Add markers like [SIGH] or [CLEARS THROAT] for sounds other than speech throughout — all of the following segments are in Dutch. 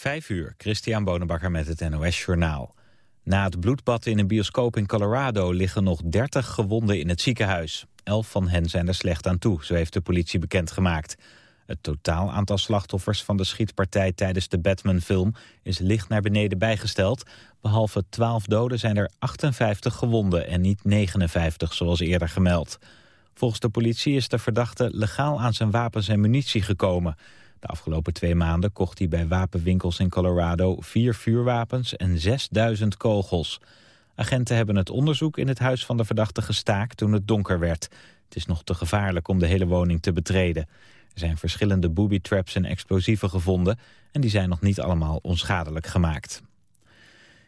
Vijf uur, Christian Bonenbakker met het NOS Journaal. Na het bloedbad in een bioscoop in Colorado liggen nog 30 gewonden in het ziekenhuis. Elf van hen zijn er slecht aan toe, zo heeft de politie bekendgemaakt. Het totaal aantal slachtoffers van de schietpartij tijdens de Batman-film is licht naar beneden bijgesteld. Behalve 12 doden zijn er 58 gewonden en niet 59 zoals eerder gemeld. Volgens de politie is de verdachte legaal aan zijn wapens en munitie gekomen. De afgelopen twee maanden kocht hij bij wapenwinkels in Colorado vier vuurwapens en 6000 kogels. Agenten hebben het onderzoek in het huis van de verdachte gestaakt toen het donker werd. Het is nog te gevaarlijk om de hele woning te betreden. Er zijn verschillende booby traps en explosieven gevonden en die zijn nog niet allemaal onschadelijk gemaakt.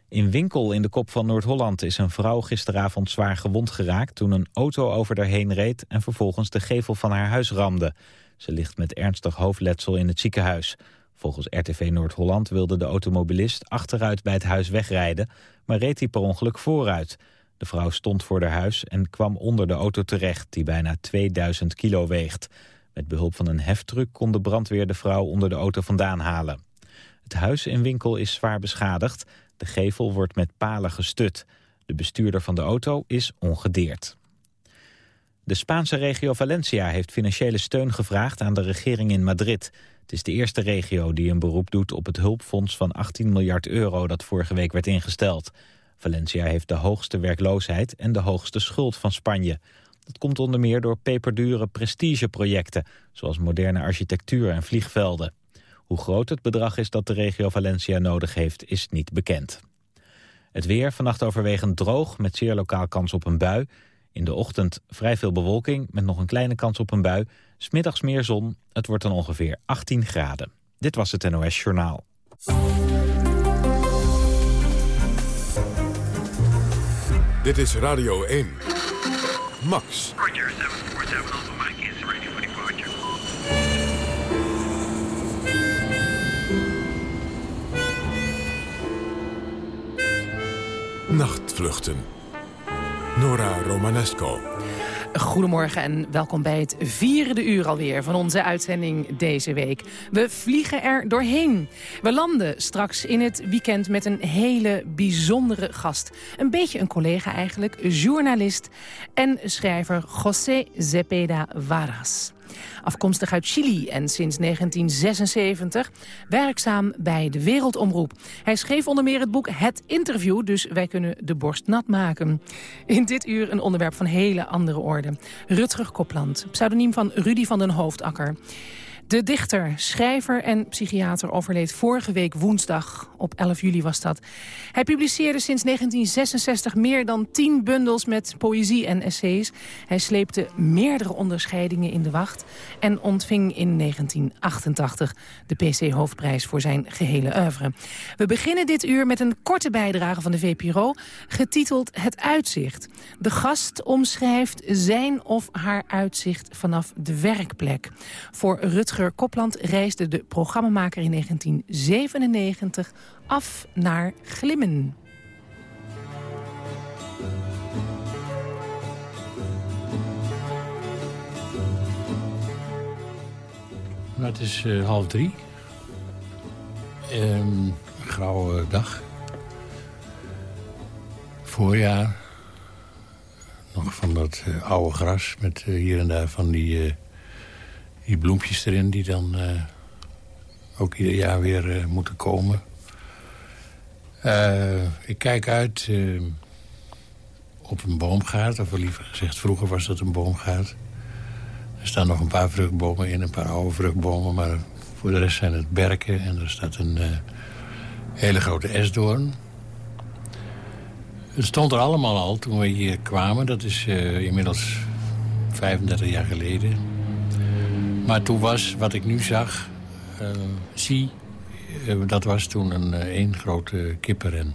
In Winkel in de kop van Noord-Holland is een vrouw gisteravond zwaar gewond geraakt... toen een auto over haar heen reed en vervolgens de gevel van haar huis ramde. Ze ligt met ernstig hoofdletsel in het ziekenhuis. Volgens RTV Noord-Holland wilde de automobilist achteruit bij het huis wegrijden... maar reed hij per ongeluk vooruit. De vrouw stond voor haar huis en kwam onder de auto terecht... die bijna 2000 kilo weegt. Met behulp van een heftruck kon de brandweer de vrouw onder de auto vandaan halen. Het huis in winkel is zwaar beschadigd. De gevel wordt met palen gestut. De bestuurder van de auto is ongedeerd. De Spaanse regio Valencia heeft financiële steun gevraagd aan de regering in Madrid. Het is de eerste regio die een beroep doet op het hulpfonds van 18 miljard euro dat vorige week werd ingesteld. Valencia heeft de hoogste werkloosheid en de hoogste schuld van Spanje. Dat komt onder meer door peperdure prestigeprojecten, zoals moderne architectuur en vliegvelden. Hoe groot het bedrag is dat de regio Valencia nodig heeft, is niet bekend. Het weer vannacht overwegend droog, met zeer lokaal kans op een bui. In de ochtend vrij veel bewolking, met nog een kleine kans op een bui. Smiddags meer zon, het wordt dan ongeveer 18 graden. Dit was het NOS Journaal. Dit is Radio 1. Max. Roger, 747 Alpha Mike is ready for departure. Nachtvluchten. Nora Romanesco. Goedemorgen en welkom bij het vierde uur alweer van onze uitzending deze week. We vliegen er doorheen. We landen straks in het weekend met een hele bijzondere gast. Een beetje een collega eigenlijk, journalist en schrijver José Zepeda Varas. Afkomstig uit Chili en sinds 1976 werkzaam bij de Wereldomroep. Hij schreef onder meer het boek Het Interview, dus wij kunnen de borst nat maken. In dit uur een onderwerp van hele andere orde. Rutger Kopland, pseudoniem van Rudy van den Hoofdakker. De dichter, schrijver en psychiater overleed vorige week woensdag. Op 11 juli was dat. Hij publiceerde sinds 1966 meer dan 10 bundels met poëzie en essays. Hij sleepte meerdere onderscheidingen in de wacht... en ontving in 1988 de PC-hoofdprijs voor zijn gehele oeuvre. We beginnen dit uur met een korte bijdrage van de VPRO... getiteld Het Uitzicht. De gast omschrijft zijn of haar uitzicht vanaf de werkplek. Voor Rutger Kopland reisde de programmamaker in 1997 af naar Glimmen. Nou, het is uh, half drie. Um, grauwe dag. Voorjaar. Nog van dat uh, oude gras met uh, hier en daar van die die bloempjes erin die dan uh, ook ieder jaar weer uh, moeten komen. Uh, ik kijk uit op een boomgaard, of liever gezegd, vroeger was dat een boomgaard. Er staan nog een paar vruchtbomen in, een paar oude vruchtbomen... maar voor de rest zijn het berken en er staat een hele grote esdoorn. Het stond er allemaal al toen we hier kwamen. Dat is inmiddels 35 jaar geleden. Maar toen was wat ik nu zag, uh, zie, uh, dat was toen een uh, één grote kippenren.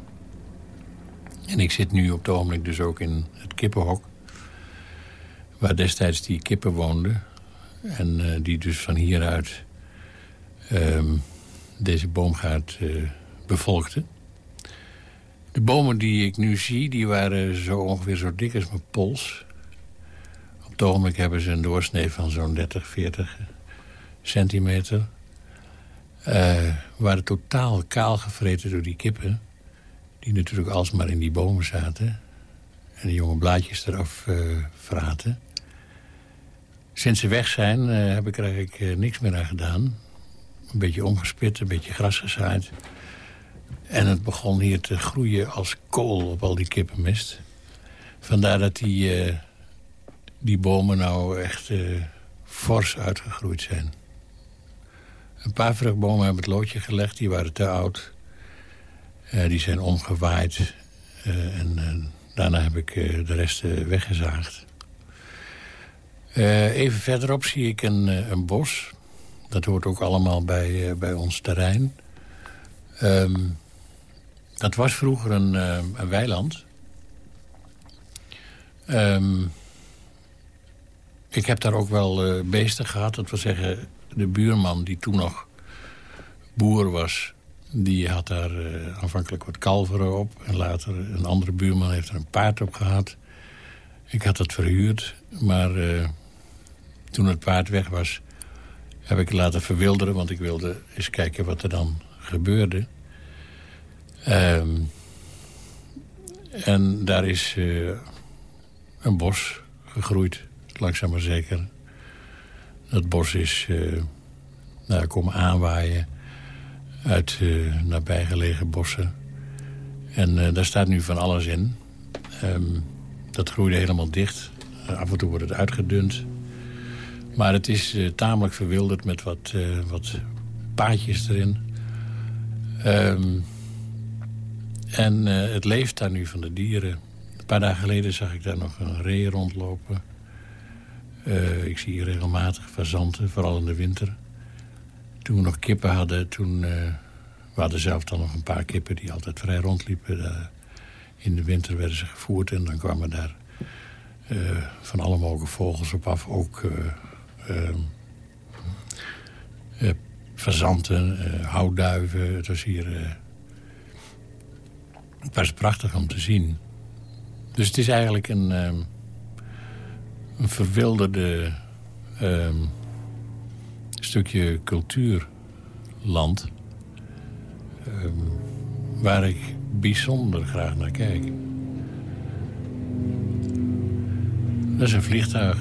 En ik zit nu op het ogenblik dus ook in het kippenhok. Waar destijds die kippen woonden. En die dus van hieruit um, deze boomgaard bevolkten. De bomen die ik nu zie, die waren zo ongeveer zo dik als mijn pols ogenblik hebben ze een doorsnee van zo'n 30, 40 centimeter. eh, waren totaal kaal gevreten door die kippen. Die natuurlijk alsmaar in die bomen zaten. En die jonge blaadjes eraf uh, vraten. Sinds ze weg zijn uh, heb ik er eigenlijk niks meer aan gedaan. Een beetje omgespit, een beetje gras gezaaid. En het begon hier te groeien als kool op al die kippenmest. Vandaar dat die, die bomen nou echt fors uitgegroeid zijn. Een paar vruchtbomen hebben het loodje gelegd, die waren te oud. Uh, die zijn omgewaaid. Uh, en daarna heb ik de rest weggezaagd. even verderop zie ik een, een bos. Dat hoort ook allemaal bij, bij ons terrein. Um, dat was vroeger een, een weiland. Um, ik heb daar ook wel beesten gehad. Dat wil zeggen, de buurman die toen nog boer was... die had daar uh, aanvankelijk wat kalveren op. En later een andere buurman heeft er een paard op gehad. Ik had het verhuurd, maar uh, toen het paard weg was... heb ik laten verwilderen, want ik wilde eens kijken wat er dan gebeurde. Um, en daar is een bos gegroeid, langzaam maar zeker. Dat bos is uh, nou, komen aanwaaien uit uh, nabijgelegen bossen. En uh, daar staat nu van alles in. Um, dat groeide helemaal dicht. af en toe wordt het uitgedund. Maar het is tamelijk verwilderd met wat, wat paadjes erin. Um, en het leeft daar nu van de dieren. Een paar dagen geleden zag ik daar nog een ree rondlopen. Uh, ik zie regelmatig fazanten, vooral in de winter. Toen we nog kippen hadden, toen... Uh, we hadden zelf dan nog een paar kippen die altijd vrij rondliepen. In de winter werden ze gevoerd en dan kwamen daar van alle mogelijke vogels op af. Ook fazanten, houtduiven. Het was hier... het was prachtig om te zien. Dus het is eigenlijk een een verwilderde um, stukje cultuurland... Um, waar ik bijzonder graag naar kijk. Dat is een vliegtuig.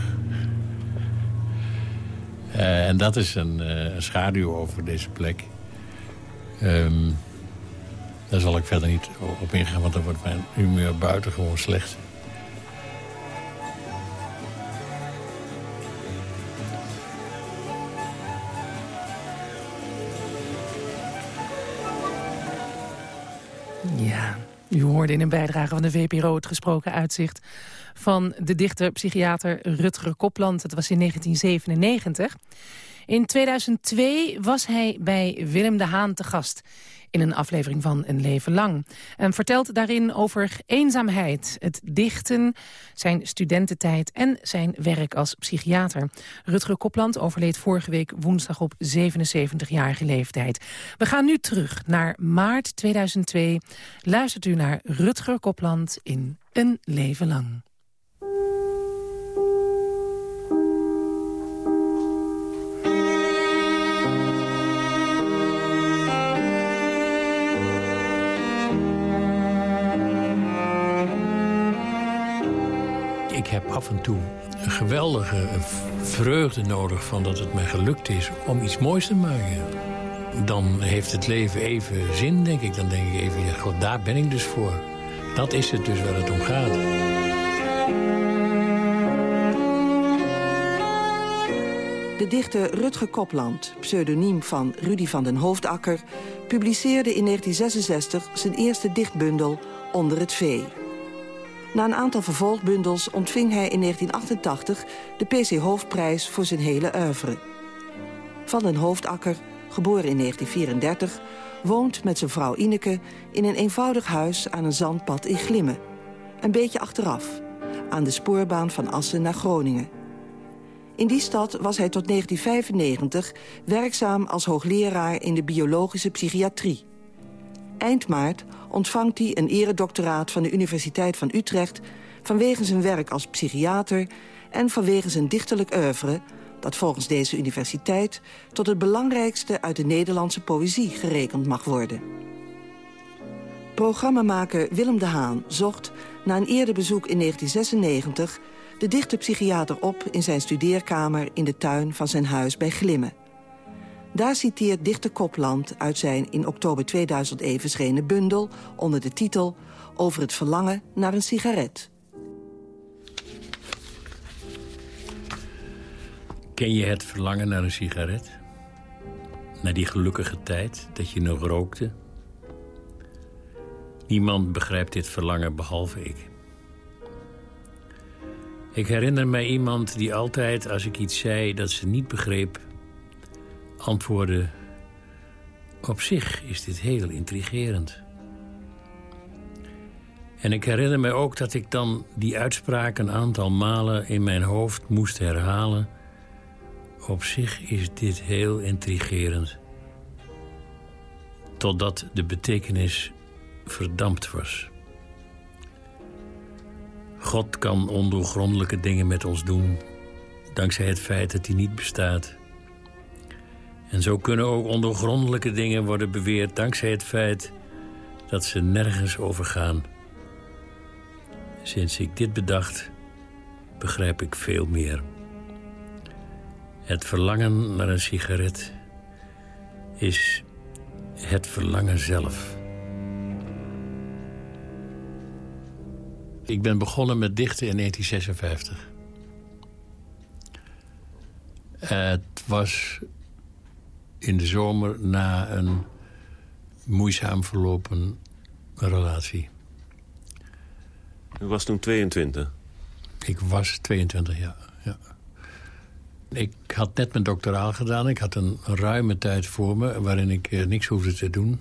Uh, en dat is een, uh, een, schaduw over deze plek. Um, daar zal ik verder niet op ingaan, want dan wordt mijn humeur buitengewoon slecht. In een bijdrage van de VPRO het gesproken uitzicht van de dichter-psychiater Rutger Kopland. Het was in 1997. In 2002 was hij bij Willem de Haan te gast in een aflevering van Een Leven Lang. En vertelt daarin over eenzaamheid, het dichten, zijn studententijd en zijn werk als psychiater. Rutger Kopland overleed vorige week woensdag op 77-jarige leeftijd. We gaan nu terug naar maart 2002. Luistert u naar Rutger Kopland in Een Leven Lang. Ik heb af en toe een geweldige vreugde nodig van dat het mij gelukt is om iets moois te maken. Dan heeft het leven even zin, denk ik. Dan denk ik even, ja, God, daar ben ik dus voor. Dat is het dus waar het om gaat. De dichter Rutger Kopland, pseudoniem van Rudy van den Hoofdakker... publiceerde in 1966 zijn eerste dichtbundel Onder het Vee. Na een aantal vervolgbundels ontving hij in 1988 de PC Hoofdprijs voor zijn hele oeuvre. Van den Hoofdakker, geboren in 1934, woont met zijn vrouw Ineke in een eenvoudig huis aan een zandpad in Glimmen. Een beetje achteraf, aan de spoorbaan van Assen naar Groningen. In die stad was hij tot 1995 werkzaam als hoogleraar in de biologische psychiatrie. Eind maart ontvangt hij een eredoctoraat van de Universiteit van Utrecht... vanwege zijn werk als psychiater en vanwege zijn dichterlijk oeuvre... dat volgens deze universiteit tot het belangrijkste uit de Nederlandse poëzie gerekend mag worden. Programmamaker Willem de Haan zocht na een eerder bezoek in 1996 de dichte psychiater op in zijn studeerkamer in de tuin van zijn huis bij Glimmen. Daar citeert dichter Kopland uit zijn in oktober 2001 verschenen bundel... onder de titel Over het verlangen naar een sigaret. Ken je het verlangen naar een sigaret? Naar die gelukkige tijd dat je nog rookte? Niemand begrijpt dit verlangen behalve ik. Ik herinner mij iemand die altijd, als ik iets zei dat ze niet begreep... antwoordde... Op zich is dit heel intrigerend. En ik herinner me ook dat ik dan die uitspraak een aantal malen in mijn hoofd moest herhalen. Op zich is dit heel intrigerend. Totdat de betekenis verdampt was. God kan ondoorgrondelijke dingen met ons doen, dankzij het feit dat hij niet bestaat. En zo kunnen ook ondoorgrondelijke dingen worden beweerd dankzij het feit dat ze nergens overgaan. Sinds ik dit bedacht, begrijp ik veel meer. Het verlangen naar een sigaret is het verlangen zelf. Ik ben begonnen met dichten in 1956. Het was in de zomer na een moeizaam verlopen relatie. U was toen 22? Ik was 22, ja. ja. Ik had net mijn doctoraal gedaan. Ik had een ruime tijd voor me waarin ik eh, niks hoefde te doen.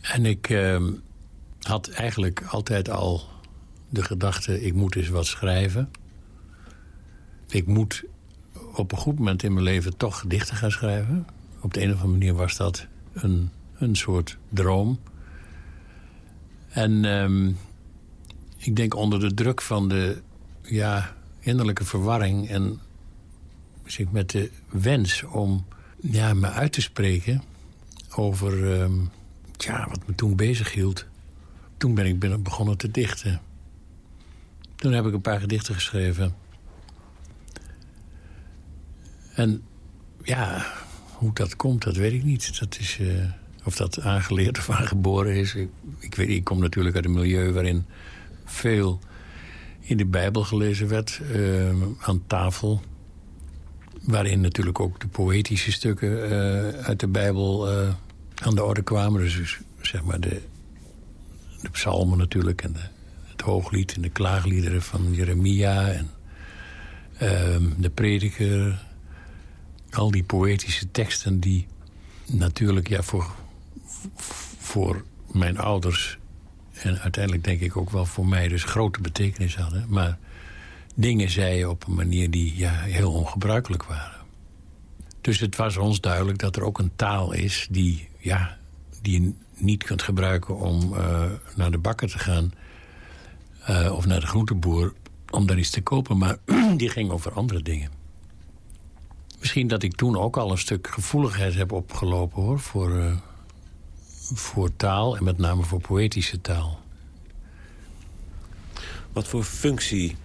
En ik eh, had eigenlijk altijd al de gedachte... ik moet eens wat schrijven. Ik moet op een goed moment in mijn leven toch gedichten gaan schrijven. Op de een of andere manier was dat een, een soort droom. En ehm, ik denk onder de druk van de ja, innerlijke verwarring... en misschien met de wens om ja, me uit te spreken over ehm, ja, wat me toen bezig hield. Toen ben ik begonnen te dichten. Toen heb ik een paar gedichten geschreven. En ja, hoe dat komt, dat weet ik niet. Dat is, uh, of dat aangeleerd of aangeboren is. Ik, ik, weet, ik kom natuurlijk uit een milieu waarin veel in de Bijbel gelezen werd. Uh, aan tafel. Waarin natuurlijk ook de poëtische stukken uh, uit de Bijbel aan de orde kwamen. Dus, dus zeg maar de, de psalmen natuurlijk. En de, het hooglied en de klaagliederen van Jeremia. En ehm, de prediker al die poëtische teksten die natuurlijk ja, voor, voor mijn ouders... en uiteindelijk denk ik ook wel voor mij dus grote betekenis hadden. Maar dingen zeiden op een manier die ja, heel ongebruikelijk waren. Dus het was ons duidelijk dat er ook een taal is die, ja, die je niet kunt gebruiken om uh, naar de bakker te gaan... Uh, of naar de groenteboer om daar iets te kopen. Maar [CLEARS THROAT] die ging over andere dingen. Misschien dat ik toen ook al een stuk gevoeligheid heb opgelopen hoor, voor, uh, voor taal en met name voor poëtische taal. Wat voor functie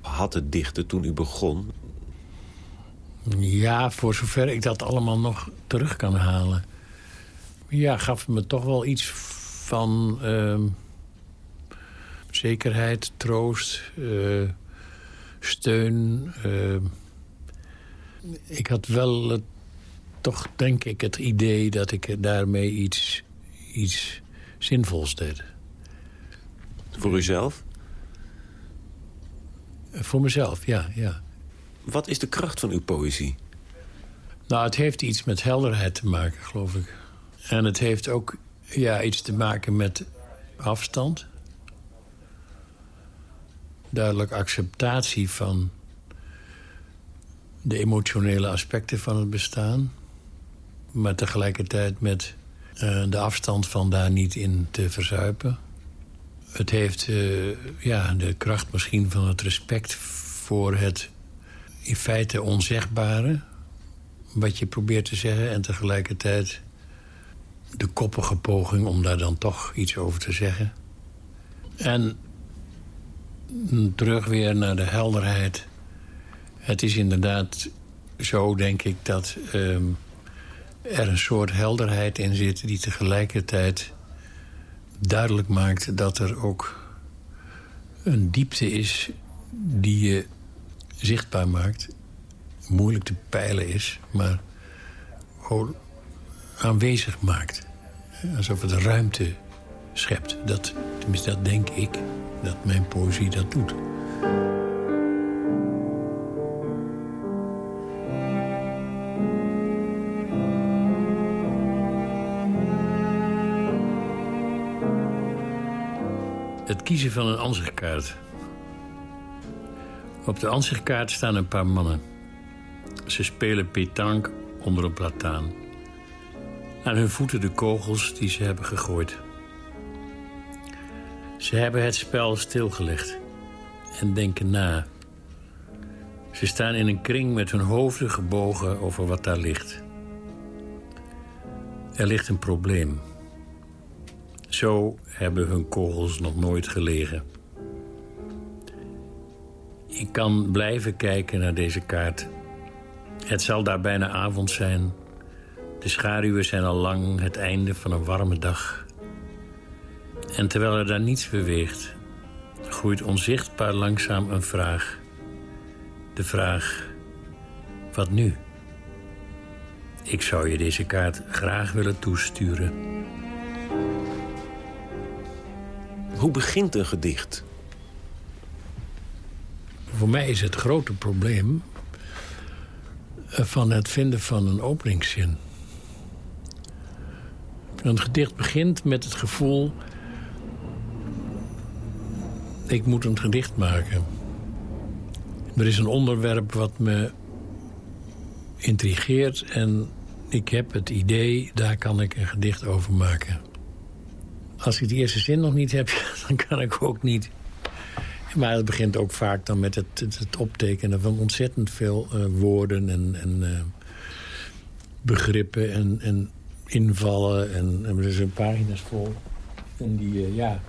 had het dichten toen u begon? Ja, voor zover ik dat allemaal nog terug kan halen. Ja, gaf me toch wel iets van uh, zekerheid, troost, uh, steun... Ik had wel toch, denk ik, het idee dat ik daarmee iets, iets zinvols deed. Voor uzelf? Voor mezelf, ja, ja. Wat is de kracht van uw poëzie? Nou, het heeft iets met helderheid te maken, geloof ik. En het heeft ook ja, iets te maken met afstand. Duidelijk acceptatie van de emotionele aspecten van het bestaan. Maar tegelijkertijd met uh, de afstand van daar niet in te verzuipen. Het heeft uh, ja, de kracht misschien van het respect voor het in feite onzegbare... wat je probeert te zeggen... en tegelijkertijd de koppige poging om daar dan toch iets over te zeggen. En terug weer naar de helderheid. Het is inderdaad zo, denk ik, dat ehm, er een soort helderheid in zit... die tegelijkertijd duidelijk maakt dat er ook een diepte is... die je zichtbaar maakt. Moeilijk te peilen is, maar gewoon aanwezig maakt. Alsof het ruimte schept. Dat, tenminste, dat denk ik, dat mijn poëzie dat doet. Het kiezen van een ansichtkaart. Op de ansichtkaart staan een paar mannen. Ze spelen pétanque onder een plataan. Aan hun voeten de kogels die ze hebben gegooid. Ze hebben het spel stilgelegd en denken na. Ze staan in een kring met hun hoofden gebogen over wat daar ligt. Er ligt een probleem. Zo hebben hun kogels nog nooit gelegen. Ik kan blijven kijken naar deze kaart. Het zal daar bijna avond zijn. De schaduwen zijn al lang het einde van een warme dag. En terwijl er daar niets beweegt, groeit onzichtbaar langzaam een vraag. De vraag: wat nu? Ik zou je deze kaart graag willen toesturen. Hoe begint een gedicht? Voor mij is het grote probleem eh, van het vinden van een openingszin. Een gedicht begint met het gevoel... ik moet een gedicht maken. Er is een onderwerp wat me intrigeert... en ik heb het idee, daar kan ik een gedicht over maken. Als ik de eerste zin nog niet heb, [LAUGHS] dan kan ik ook niet. Maar het begint ook vaak dan met het, het optekenen van ontzettend veel uh, woorden en, en uh, begrippen en, en invallen. En, er zijn pagina's vol. En die, uh, ja...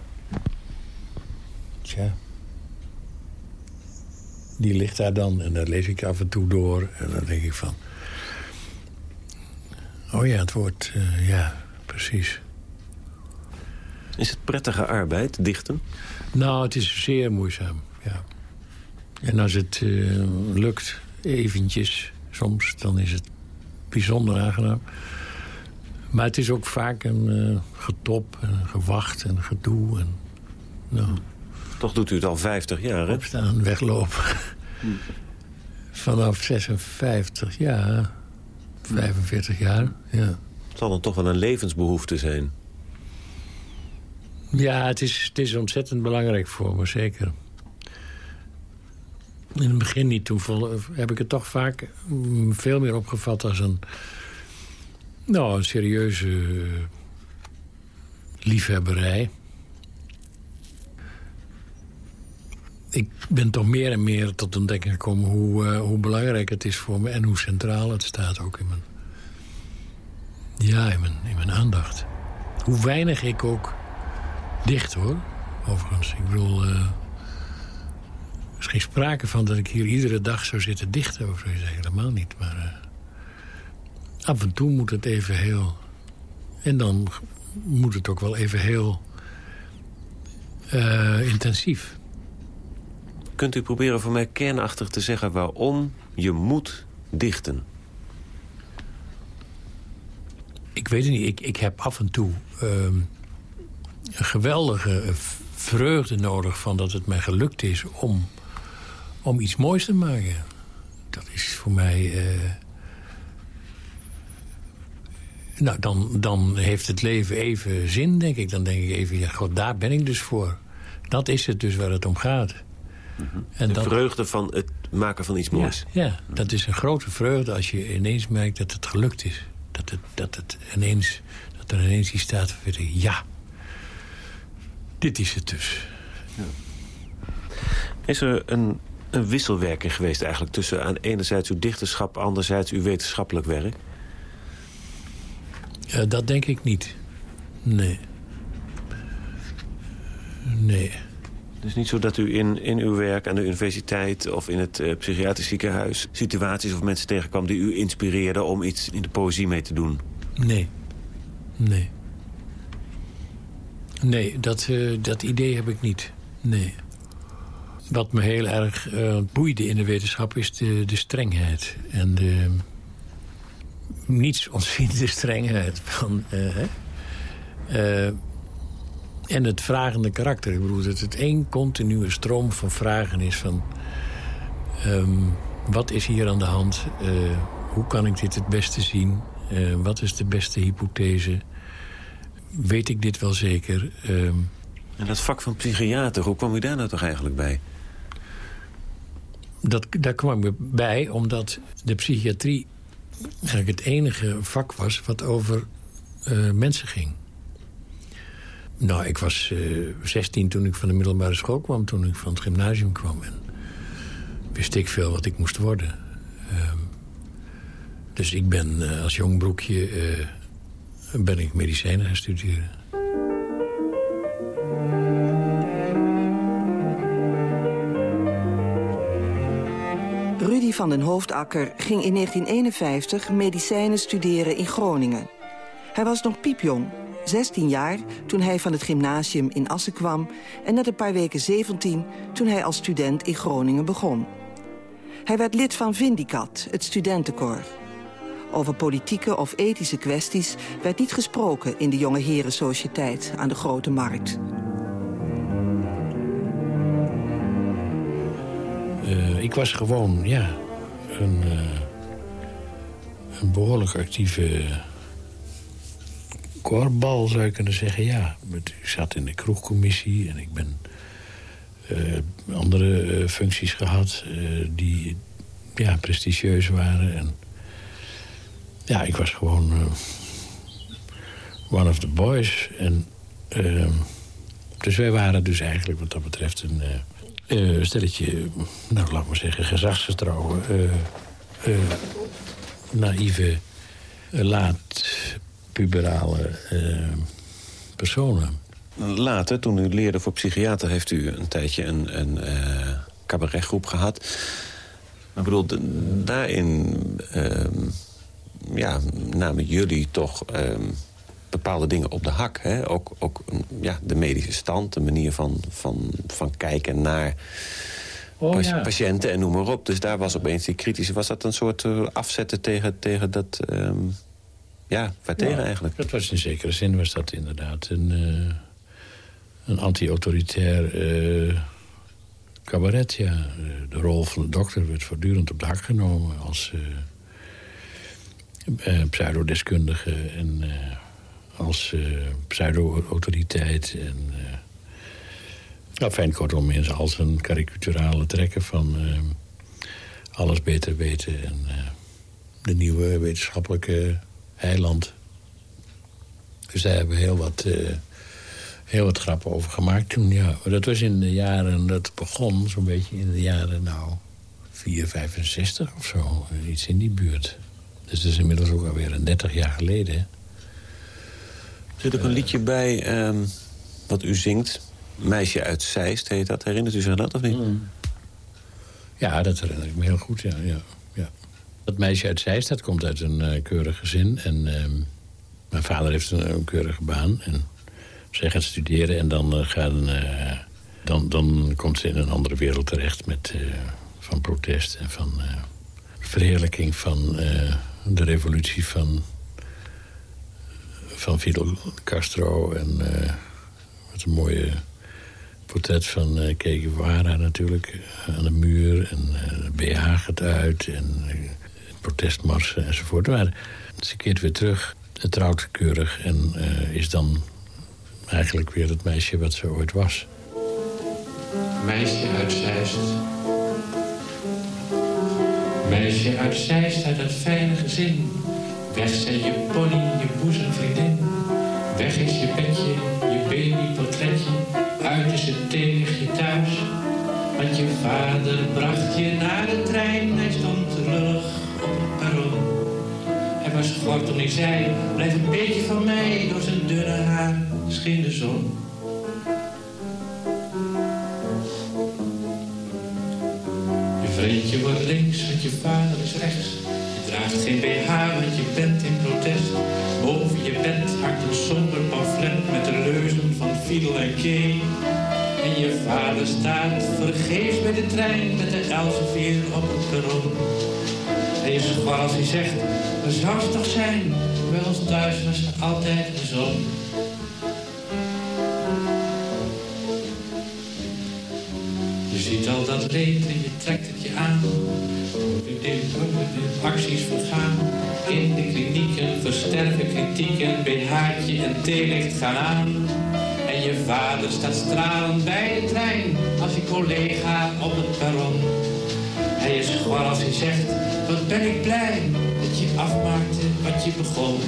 Tja. Die ligt daar dan en daar lees ik af en toe door. En dan denk ik van... Oh ja, het woord, ja, precies. Is het prettige arbeid, dichten? Nou, het is zeer moeizaam, ja. En als het uh, lukt, eventjes, soms, dan is het bijzonder aangenaam. Maar het is ook vaak een uh, getop, en gewacht en gedoe. En, nou, Toch doet u het al 50 jaar, hè? Opstaan, weglopen. Vanaf 56, ja. 45 jaar, ja. Het zal dan toch wel een levensbehoefte zijn. Ja, het is, het is ontzettend belangrijk voor me, zeker. In het begin niet, toen heb ik het toch vaak veel meer opgevat als een... Nou, een serieuze liefhebberij. Ik ben toch meer en meer tot ontdekking gekomen hoe, uh, hoe belangrijk het is voor me... en hoe centraal het staat ook in mijn, ja, in mijn, in mijn aandacht. Hoe weinig ik ook dicht, hoor. Overigens, ik bedoel... Uh, er is geen sprake van dat ik hier iedere dag zou zitten dichten. Of zo helemaal niet. Maar uh, af en toe moet het even heel... En dan moet het ook wel even heel uh, intensief. Kunt u proberen voor mij kernachtig te zeggen waarom je moet dichten? Ik weet het niet. Ik, ik heb af en toe... Een geweldige vreugde nodig van dat het mij gelukt is om, om iets moois te maken. Dat is voor mij... Uh, nou, dan, dan heeft het leven even zin, denk ik. Dan denk ik even, ja, god, daar ben ik dus voor. Dat is het dus waar het om gaat. Mm -hmm. en de vreugde van het maken van iets moois. Ja, ja, dat is een grote vreugde als je ineens merkt dat het gelukt is. Dat, het, dat, het ineens, dat er ineens die staat van, ja, dit is het dus. Ja. Is er een een wisselwerking geweest eigenlijk... tussen aan enerzijds uw dichterschap, anderzijds uw wetenschappelijk werk? Ja, dat denk ik niet. Nee. Nee. Het is niet zo dat u in, in uw werk aan de universiteit... of in het uh, psychiatrisch ziekenhuis situaties of mensen tegenkwam... die u inspireerden om iets in de poëzie mee te doen? Nee. Nee. Nee, dat, uh, dat idee heb ik niet. Nee. Wat me heel erg uh, boeide in de wetenschap is de, de strengheid. En de niets ontziende [LAUGHS] strengheid van... Uh, en het vragende karakter. Ik bedoel, dat het één continue stroom van vragen is van... Um, wat is hier aan de hand? Hoe kan ik dit het beste zien? Wat is de beste hypothese? Weet ik dit wel zeker? Um, en dat vak van psychiater, hoe kwam u daar nou toch eigenlijk bij? Dat, daar kwam ik bij omdat de psychiatrie eigenlijk het enige vak was... wat over uh, mensen ging. Nou, ik was uh, 16 toen ik van de middelbare school kwam. Toen ik van het gymnasium kwam. En wist ik veel wat ik moest worden. Uh, dus ik ben uh, als jong broekje... Ben ik medicijnen gaan studeren. Rudy van den Hoofdakker ging in 1951 medicijnen studeren in Groningen. Hij was nog piepjong 16 jaar toen hij van het gymnasium in Assen kwam... en net een paar weken 17 toen hij als student in Groningen begon. Hij werd lid van Vindicat, het studentenkoor. Over politieke of ethische kwesties werd niet gesproken... in de jonge herensociëteit aan de Grote Markt. Uh, ik was gewoon, ja, een, uh, een behoorlijk actieve korbal, zou je kunnen zeggen. Ja, ik zat in de kroegcommissie en ik ben uh, andere functies gehad... Die ja, prestigieus waren. En, ja, ik was gewoon one of the boys. En, ehm, dus wij waren dus eigenlijk wat dat betreft een stelletje... nou, laat maar zeggen, gezagsgetrouwen... naïeve, laat puberale uh, personen. Later, toen u leerde voor psychiater... heeft u een tijdje een, een uh, cabaretgroep gehad. Ik bedoel, daarin uh, ja, namen jullie toch um, bepaalde dingen op de hak. Hè? Ook, ook ja, de medische stand, de manier van, van, van kijken naar... Oh, ja. patiënten en noem maar op. Dus daar was opeens die kritische... Was dat een soort uh, afzetten tegen, tegen dat... Um, ja, waartegen eigenlijk? Dat was in zekere zin was dat inderdaad een, uh, een anti-autoritair uh, cabaret. Ja. Eh, de rol van de dokter werd voortdurend op de hak genomen als uh, pseudodeskundige en als pseudo-autoriteit. En, nou, fijn kortom, in al zijn karikaturale trekken van alles beter weten en de nieuwe wetenschappelijke eiland. Dus daar hebben we heel wat, heel wat grappen over gemaakt toen. Ja. Dat was in de jaren, dat begon zo'n beetje in de jaren, nou, 4, 65 of zo. Iets in die buurt. Dus dat is inmiddels ook alweer een 30 jaar geleden. Er zit ook een liedje bij um, wat u zingt. Meisje uit Zeist heet dat. Herinnert u zich dat of niet? Mm. Ja, dat herinner ik me heel goed, ja. ja. Dat meisje uit Zeist, dat komt uit een uh, keurig gezin. En uh, mijn vader heeft een, een, keurige baan. En zij gaat studeren en dan, uh, gaan, dan, dan komt ze in een andere wereld terecht... Met, van protest en van verheerlijking van de revolutie van, van Fidel Castro. En met een mooie portret van uh, Che natuurlijk aan de muur. En uh, BH gaat uit en protestmarsen enzovoort. Maar ze keert weer terug, trouwt keurig... en uh, is dan eigenlijk weer het meisje wat ze ooit was. Meisje uit. Meisje uit Zeist, uit dat fijne gezin. Weg zijn je pony, je boezemvriendin. Weg is je bedje, je babyportretje. Uit is het tenigje thuis. Want je vader bracht je naar de trein, hij stond terug op het perron. Hij was glad toen hij zei, blijf een beetje van mij, door zijn dunne haar scheen de zon. Je wordt links, want je vader is rechts. Je draagt geen BH, want je bent in protest. Boven je bed hangt een somber pamflet met de leuzen van Fidel en Kay. En je vader staat vergeefs bij de trein met de Elsevier op het perron. Hij is gewoon als hij zegt, waar zou toch zijn? Bij ons thuis was er altijd de zon. Je ziet al dat leed en je trekt aan. De acties vergaan. In de klinieken versterken kritieken. BH'tje en theelicht gaan aan. En je vader staat stralend bij de trein. Als je collega op het perron. Hij is gewoon als hij zegt. Wat ben ik blij dat je afmaakte wat je begon.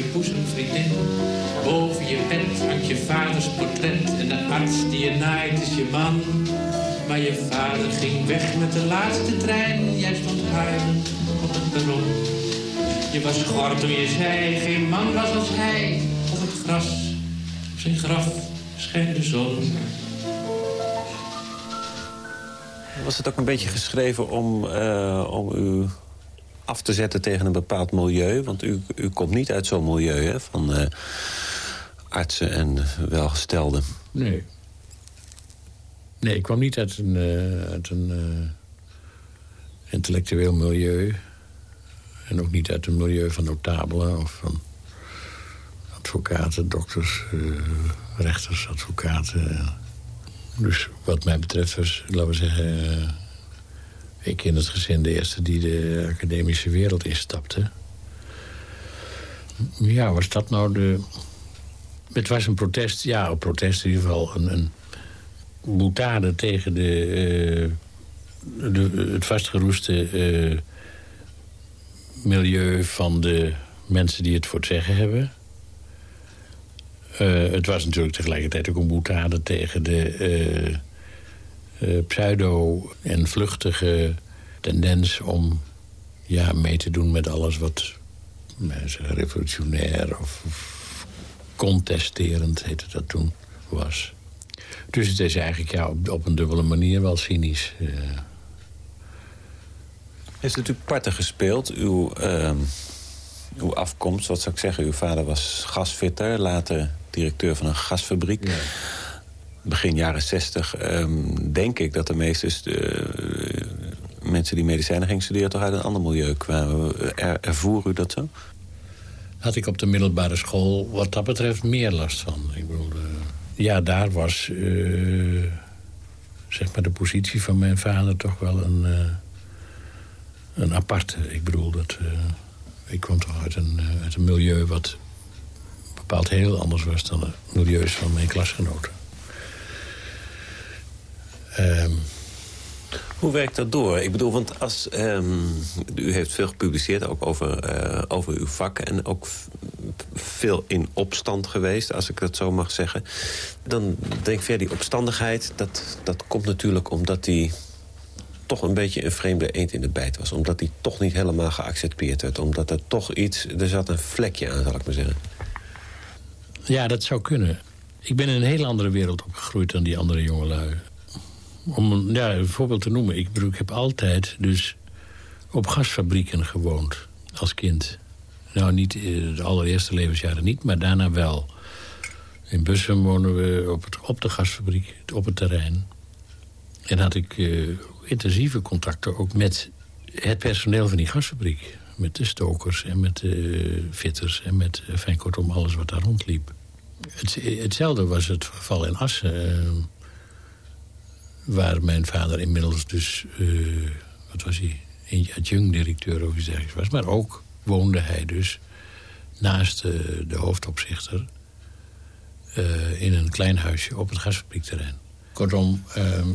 Je boezemvriendin. Boven je bed hangt je vaders portret. En de arts die je naait is je man. Maar je vader ging weg met de laatste trein. Jij stond huilend op het perron. Je was schor toen je zei, geen man was als hij. Op het gras, op zijn graf, schijnt de zon. Was het ook een beetje geschreven om, uh, om u af te zetten tegen een bepaald milieu? Want u, u komt niet uit zo'n milieu hè, van uh, artsen en welgestelden. Nee. Nee, ik kwam niet uit een, uh, uit een intellectueel milieu. En ook niet uit een milieu van notabelen of van advocaten, dokters, rechters, advocaten... Dus wat mij betreft laten we zeggen... Ik in het gezin de eerste die de academische wereld instapte. Ja, was dat nou de... Het was een protest, ja, een protest in ieder geval. Een, een boetade tegen de, uh, de, het vastgeroeste uh, milieu van de mensen die het voor het zeggen hebben. Uh, het was natuurlijk tegelijkertijd ook een boetade tegen de pseudo- en vluchtige tendens om ja, mee te doen met alles wat mensen revolutionair of, of contesterend heette dat toen was. Dus het is eigenlijk ja, op, op een dubbele manier wel cynisch. Heeft het u parten gespeeld, uw, uh, uw afkomst? Wat zou ik zeggen, uw vader was gasfitter, later directeur van een gasfabriek. Ja. Begin jaren zestig um, denk ik dat de meeste uh, mensen die medicijnen gingen studeren... toch uit een ander milieu kwamen. Er, u dat zo? Had ik op de middelbare school wat dat betreft meer last van. Ik bedoel, uh, ja, daar was uh, zeg maar de positie van mijn vader toch wel een, een aparte. Ik bedoel, dat, ik kwam toch uit een, uit een milieu wat bepaald heel anders was dan de milieus van mijn klasgenoten. Um, Hoe werkt dat door? Ik bedoel, want als, um, u heeft veel gepubliceerd ook over, uh, over uw vak... en ook veel in opstand geweest, als ik dat zo mag zeggen. Dan denk ik, ja, die opstandigheid, dat, dat komt natuurlijk omdat die toch een beetje een vreemde eend in de bijt was. Omdat die toch niet helemaal geaccepteerd werd. Omdat er toch iets... Er zat een vlekje aan, zal ik maar zeggen. Ja, dat zou kunnen. Ik ben in een hele andere wereld opgegroeid dan die andere jongelui. Om ja, een voorbeeld te noemen. Ik, heb altijd dus op gasfabrieken gewoond als kind. Nou, niet de allereerste levensjaren niet, maar daarna wel. In Bussum wonen we op, op de gasfabriek, op het terrein. En had ik uh, intensieve contacten ook met het personeel van die gasfabriek. met de stokers en met de fitters... en met, enfin, kortom, alles wat daar rondliep. Het, hetzelfde was het geval in Assen... Waar mijn vader inmiddels dus... Uh, wat was hij? Adjunct-directeur of iets dergelijks was. Maar ook woonde hij dus naast de, de hoofdopzichter... Uh, in een klein huisje op het gasfabriekterrein. Kortom, uh,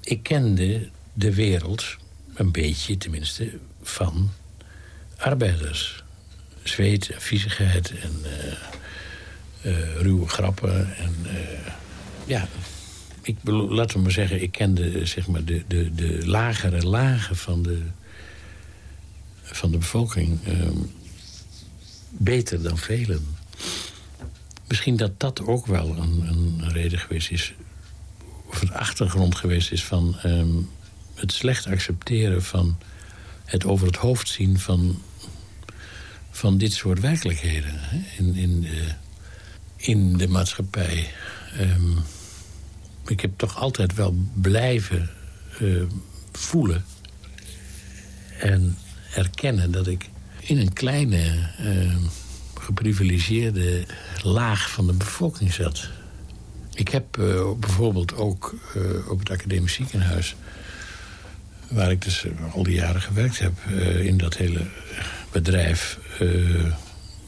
ik kende de wereld een beetje tenminste van arbeiders. Zweet en viezigheid en ruwe grappen. En, ja, ik laten we maar zeggen, ik kende zeg maar, de, de, de lagere lagen van de, van de bevolking ehm, beter dan velen. Misschien dat dat ook wel een, een reden geweest is... of een achtergrond geweest is van ehm, het slecht accepteren... van het over het hoofd zien van, van dit soort werkelijkheden hè? In, in, de, in de maatschappij. Um, ik heb toch altijd wel blijven uh, voelen en erkennen dat ik in een kleine, uh, geprivilegeerde laag van de bevolking zat. Ik heb uh, bijvoorbeeld ook op het academisch ziekenhuis... waar ik dus al die jaren gewerkt heb in dat hele bedrijf...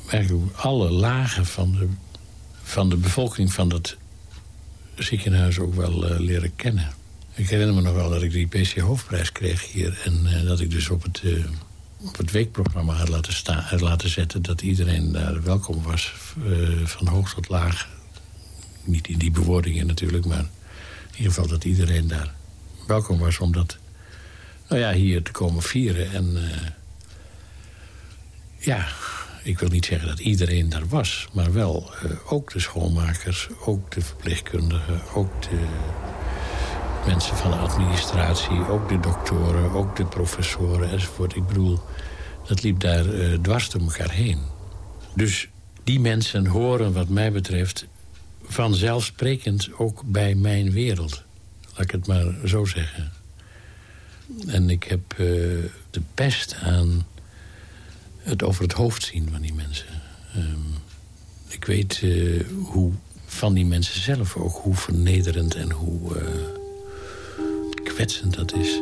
eigenlijk alle lagen van de, van de bevolking van dat ziekenhuis ook wel uh, leren kennen. Ik herinner me nog wel dat ik die PC Hoofdprijs kreeg hier... en uh, dat ik dus op het, uh, op het weekprogramma had laten, staan, had laten zetten... dat iedereen daar welkom was, van hoog tot laag. Niet in die bewoordingen natuurlijk, maar in ieder geval dat iedereen daar welkom was... om dat nou ja, hier te komen vieren. En ja, ik wil niet zeggen dat iedereen daar was... maar wel uh, ook de schoonmakers, ook de verpleegkundigen... ook de mensen van de administratie, ook de doktoren... ook de professoren enzovoort. Ik bedoel, dat liep daar uh, dwars door elkaar heen. Dus die mensen horen wat mij betreft vanzelfsprekend ook bij mijn wereld. Laat ik het maar zo zeggen. En ik heb uh, de pest aan het over het hoofd zien van die mensen. Um, ik weet uh, hoe van die mensen zelf ook hoe vernederend en hoe uh, kwetsend dat is.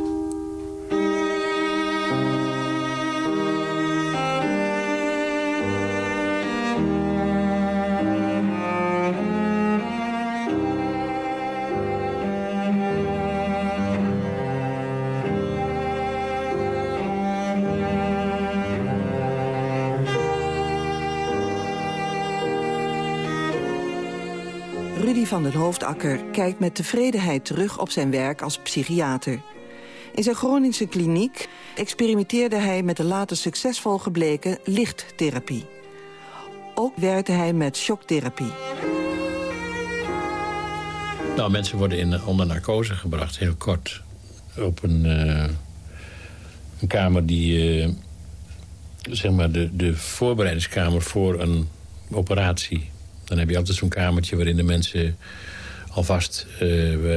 Den Hoofdakker kijkt met tevredenheid terug op zijn werk als psychiater. In zijn Groningse kliniek experimenteerde hij met de later succesvol gebleken lichttherapie. Ook werkte hij met shocktherapie. Nou, mensen worden in, onder narcose gebracht, heel kort. Op een, uh, een kamer die, uh, zeg maar, de, de voorbereidingskamer voor een operatie dan heb je altijd zo'n kamertje waarin de mensen alvast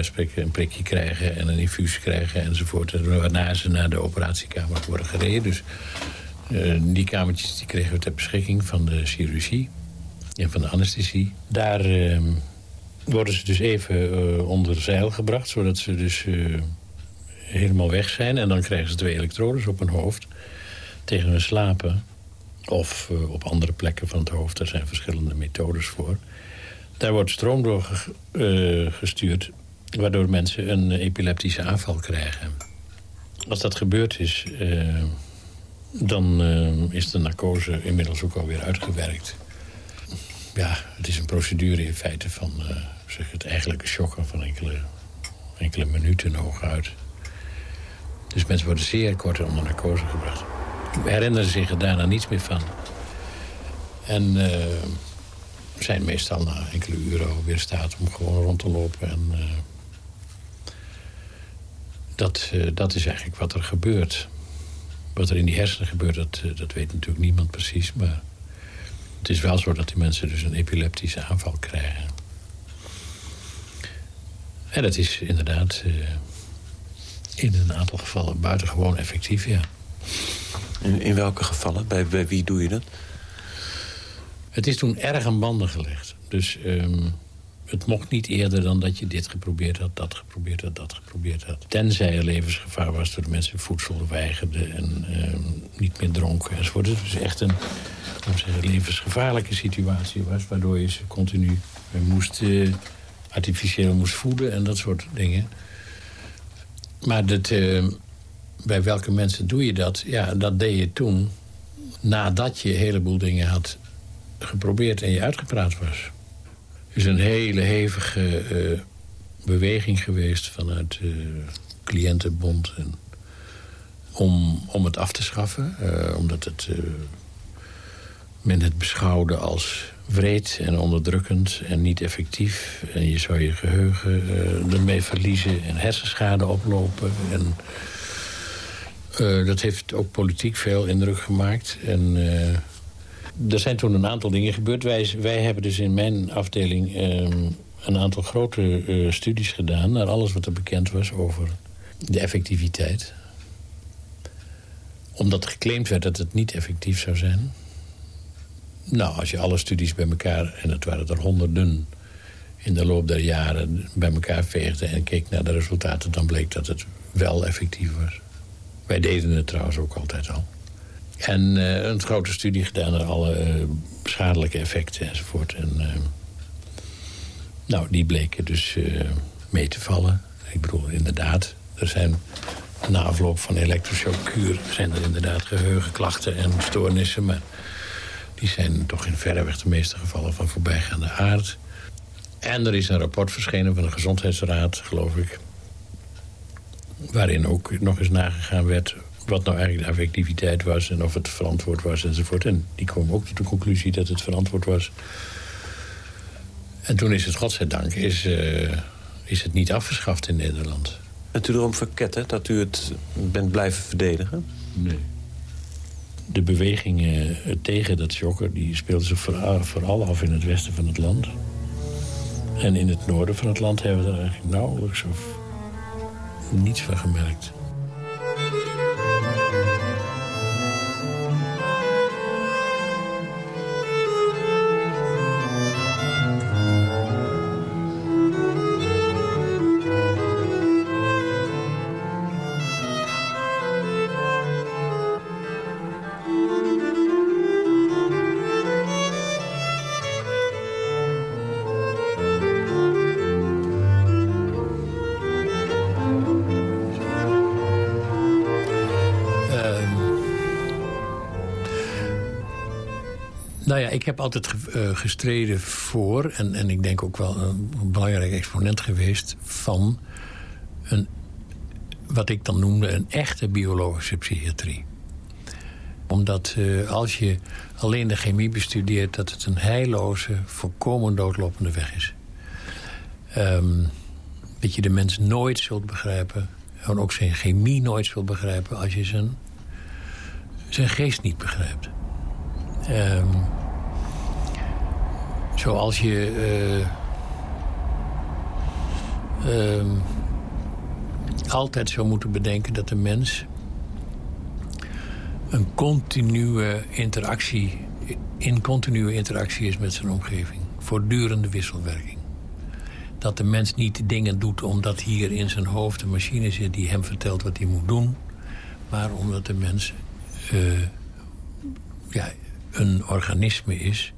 spreken, een prikje krijgen en een infuus krijgen enzovoort. Waarna ze naar de operatiekamer worden gereden. Dus uh, die kamertjes die kregen we ter beschikking van de chirurgie en van de anesthesie. Daar uh, worden ze dus even onder zeil gebracht, zodat ze dus helemaal weg zijn. En dan krijgen ze twee elektrodes op hun hoofd tegen hun slapen. Of uh, op andere plekken van het hoofd. Er zijn verschillende methodes voor. Daar wordt stroom door uh, gestuurd... waardoor mensen een epileptische aanval krijgen. Als dat gebeurd is... Uh, dan is de narcose inmiddels ook alweer uitgewerkt. Ja, het is een procedure in feite van zeg het eigenlijke shocken... van enkele, enkele minuten hooguit. Dus mensen worden zeer kort onder narcose gebracht herinneren zich daarna niets meer van. En uh, zijn meestal na enkele uren weer staat om gewoon rond te lopen. En, uh, dat, uh, dat is eigenlijk wat er gebeurt. Wat er in die hersenen gebeurt, dat, dat weet natuurlijk niemand precies. Maar het is wel zo dat die mensen dus een epileptische aanval krijgen. En dat is inderdaad in een aantal gevallen buitengewoon effectief, ja. In, in welke gevallen? Bij, wie doe je dat? Het is toen erg aan banden gelegd. Dus ehm, het mocht niet eerder dan dat je dit geprobeerd had, dat geprobeerd had, dat geprobeerd had. Tenzij er levensgevaar was door de mensen voedsel weigerden en ehm, niet meer dronken enzovoort. Het was echt een zeggen, levensgevaarlijke situatie was, waardoor je ze continu moest, eh, artificieel moest voeden en dat soort dingen. Maar dat, ehm, bij welke mensen doe je dat? Ja, dat deed je toen nadat je een heleboel dingen had geprobeerd en je uitgepraat was. Is een hele hevige eh, beweging geweest vanuit de cliëntenbond... En, om, om het af te schaffen, uh, omdat het, uh, men het beschouwde als wreed en onderdrukkend en niet effectief. En je zou je geheugen ermee verliezen en hersenschade oplopen. En, dat heeft ook politiek veel indruk gemaakt. En er zijn toen een aantal dingen gebeurd. Wij, wij hebben dus in mijn afdeling ehm, een aantal grote eh, studies gedaan... naar alles wat er bekend was over de effectiviteit. Omdat geclaimd werd dat het niet effectief zou zijn. Nou, als je alle studies bij elkaar, en dat waren er honderden... in de loop der jaren bij elkaar veegde en keek naar de resultaten... dan bleek dat het wel effectief was. Wij deden het trouwens ook altijd al. En uh, een grote studie gedaan naar alle uh, schadelijke effecten enzovoort. En, uh, nou, die bleken dus mee te vallen. Ik bedoel, inderdaad, er zijn na afloop van elektroshockkuur... zijn er inderdaad geheugenklachten en stoornissen... maar die zijn toch in verreweg de meeste gevallen van voorbijgaande aard. En er is een rapport verschenen van de Gezondheidsraad, geloof ik... waarin ook nog eens nagegaan werd wat nou eigenlijk de effectiviteit was en of het verantwoord was enzovoort. En die kwam ook tot de conclusie dat het verantwoord was. En toen is het, godzijdank, is, uh, is het niet afgeschaft in Nederland. Bent u erom verketten dat u het bent blijven verdedigen? Nee. De bewegingen tegen dat shocker die speelden zich vooral af in het westen van het land. En in het noorden van het land hebben we er eigenlijk nauwelijks of niets van gemerkt. Ik heb altijd eh, gestreden voor... En, en ik denk ook wel een belangrijk exponent geweest... van een, wat ik dan noemde een echte biologische psychiatrie. Omdat uh, als je alleen de chemie bestudeert... dat het een heilloze, volkomen doodlopende weg is. Um, dat je de mens nooit zult begrijpen... en ook zijn chemie nooit zult begrijpen... als je zijn, zijn geest niet begrijpt. Um, Zoals je... Uh, uh, altijd zou moeten bedenken dat de mens... een continue interactie... in continue interactie is met zijn omgeving. Voortdurende wisselwerking. Dat de mens niet dingen doet omdat hier in zijn hoofd een machine zit... die hem vertelt wat hij moet doen. Maar omdat de mens uh, ja, een organisme is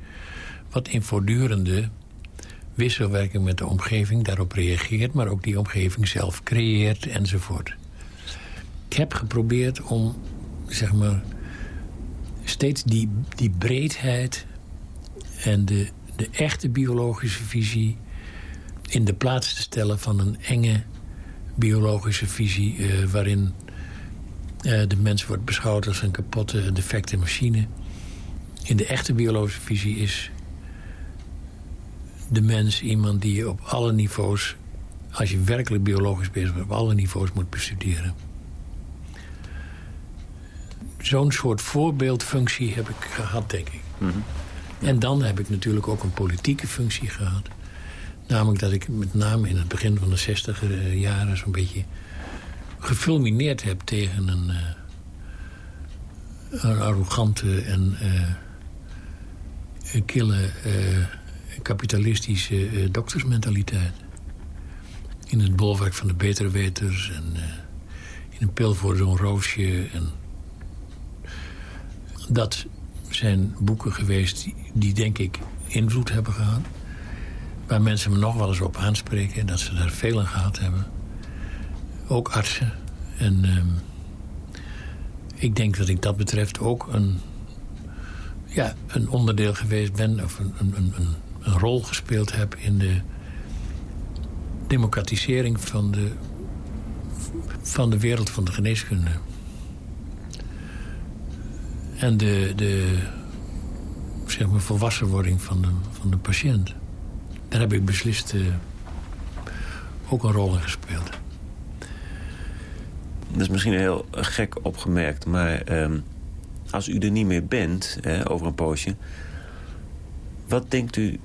wat in voortdurende wisselwerking met de omgeving daarop reageert... maar ook die omgeving zelf creëert enzovoort. Ik heb geprobeerd om, zeg maar, steeds die, die breedheid... en de, de echte biologische visie in de plaats te stellen van een enge biologische visie... Uh, waarin uh, de mens wordt beschouwd als een kapotte, defecte machine. In de echte biologische visie is de mens iemand die je op alle niveaus... als je werkelijk biologisch bezig bent, op alle niveaus moet bestuderen. Zo'n soort voorbeeldfunctie heb ik gehad, denk ik. Mhm. En dan heb ik natuurlijk ook een politieke functie gehad. Namelijk dat ik met name in het begin van de zestiger jaren... zo'n beetje gefulmineerd heb tegen een, uh, een arrogante en een kille kapitalistische doktersmentaliteit. In het bolwerk van de beterweters en in een pil voor zo'n roosje. En dat zijn boeken geweest die, die, denk ik invloed hebben gehad. Waar mensen me nog wel eens op aanspreken. Dat ze daar veel aan gehad hebben. Ook artsen. En ehm, ik denk dat ik dat betreft ook een, ja, een onderdeel geweest ben... of een, een, een, een rol gespeeld heb in de democratisering van de, van de wereld van de geneeskunde. En de, de zeg maar volwassenwording van de, van de patiënt. Daar heb ik beslist uh, ook een rol in gespeeld. Dat is misschien heel gek opgemerkt, maar um, als u er niet meer bent over een poosje... wat denkt u,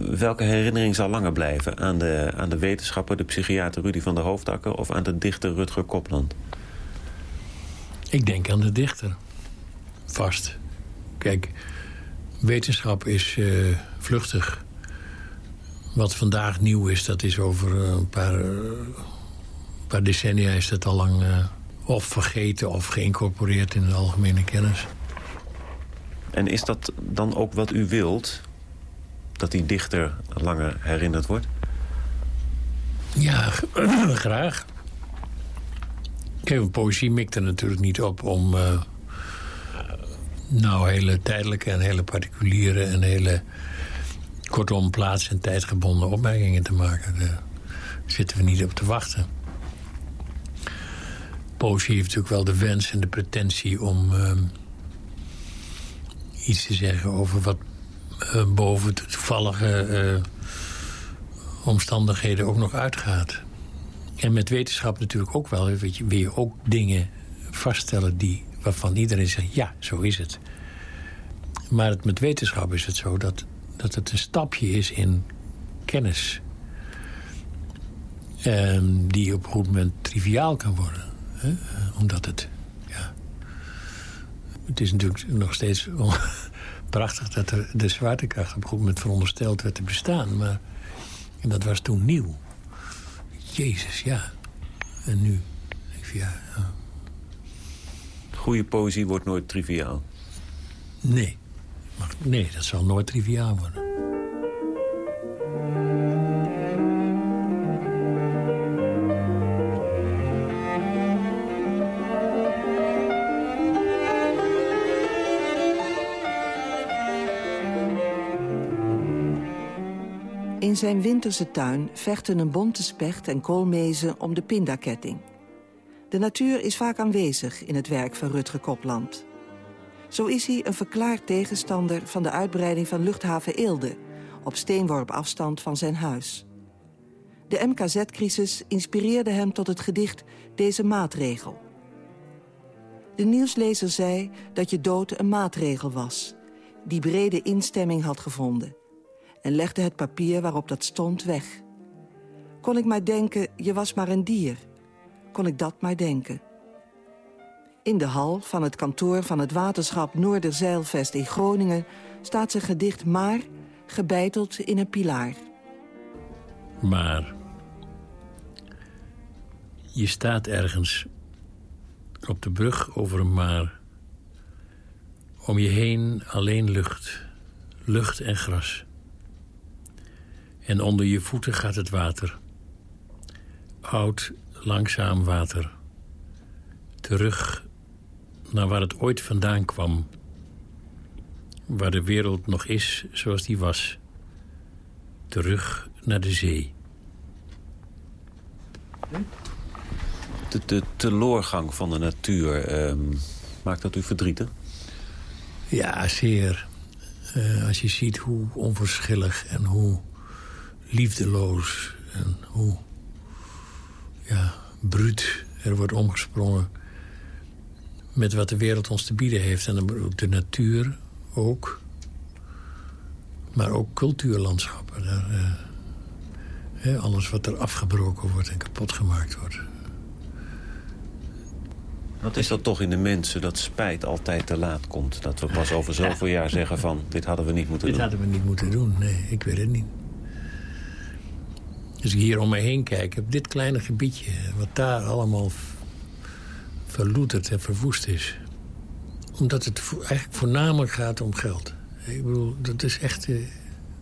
welke herinnering zal langer blijven? Aan de, aan de wetenschapper, de psychiater Rudy van der Hoofdakker... of aan de dichter Rutger Kopland? Ik denk aan de dichter. Vast. Kijk, wetenschap is uh, vluchtig. Wat vandaag nieuw is, dat is over een paar, een paar decennia... is dat al lang uh, of vergeten of geïncorporeerd in de algemene kennis. En is dat dan ook wat u wilt? Dat die dichter langer herinnerd wordt? Ja, [CLEARS THROAT] graag. Kijk, poëzie mikt er natuurlijk niet op om... Uh, nou, hele tijdelijke en hele particuliere... en hele, kortom, plaats- en tijdgebonden opmerkingen te maken. Daar zitten we niet op te wachten. Poëzie heeft natuurlijk wel de wens en de pretentie om... Uh, iets te zeggen over wat uh, boven de toevallige uh, omstandigheden ook nog uitgaat. En met wetenschap natuurlijk ook wel. Weet je, wil je ook dingen vaststellen die, waarvan iedereen zegt... ja, zo is het. Maar het, met wetenschap is het zo dat, dat het een stapje is in kennis. Um, die op een goed moment triviaal kan worden. Hè? Omdat het... Ja, het is natuurlijk nog steeds prachtig dat er de zwaartekracht op een goed moment verondersteld werd te bestaan. Maar en dat was toen nieuw. Jezus, ja. En nu? Ja, ja. Goede poëzie wordt nooit triviaal. Nee. Nee, dat zal nooit triviaal worden. In zijn winterse tuin vechten een bonte specht en koolmezen om de pindaketting. De natuur is vaak aanwezig in het werk van Rutger Kopland. Zo is hij een verklaard tegenstander van de uitbreiding van luchthaven Eelde... op steenworp afstand van zijn huis. De MKZ-crisis inspireerde hem tot het gedicht Deze Maatregel. De nieuwslezer zei dat je dood een maatregel was... die brede instemming had gevonden en legde het papier waarop dat stond weg. Kon ik maar denken, je was maar een dier. Kon ik dat maar denken. In de hal van het kantoor van het waterschap Noorderzeilvest in Groningen... staat zijn gedicht Maar, gebeiteld in een pilaar. Maar... Je staat ergens op de brug over een maar. Om je heen alleen lucht, lucht en gras. En onder je voeten gaat het water. Oud, langzaam water. Terug naar waar het ooit vandaan kwam. Waar de wereld nog is zoals die was. Terug naar de zee. De, de teloorgang van de natuur, uh, maakt dat u verdrietig? Ja, zeer. Uh, als je ziet hoe onverschillig en hoe liefdeloos en hoe ja, bruut er wordt omgesprongen met wat de wereld ons te bieden heeft. En dan ook de natuur ook. Maar ook cultuurlandschappen. Daar, uh, alles wat er afgebroken wordt en kapot gemaakt wordt. Wat is dat toch in de mensen dat spijt altijd te laat komt? Dat we pas over [LAUGHS] zoveel jaar zeggen van... dit hadden we niet moeten Dit doen. hadden we niet moeten doen, nee, ik weet het niet. Als ik hier om me heen kijk, op dit kleine gebiedje... wat daar allemaal v- verloederd en verwoest is. Omdat het eigenlijk voornamelijk gaat om geld. Ik bedoel, dat is echt eh,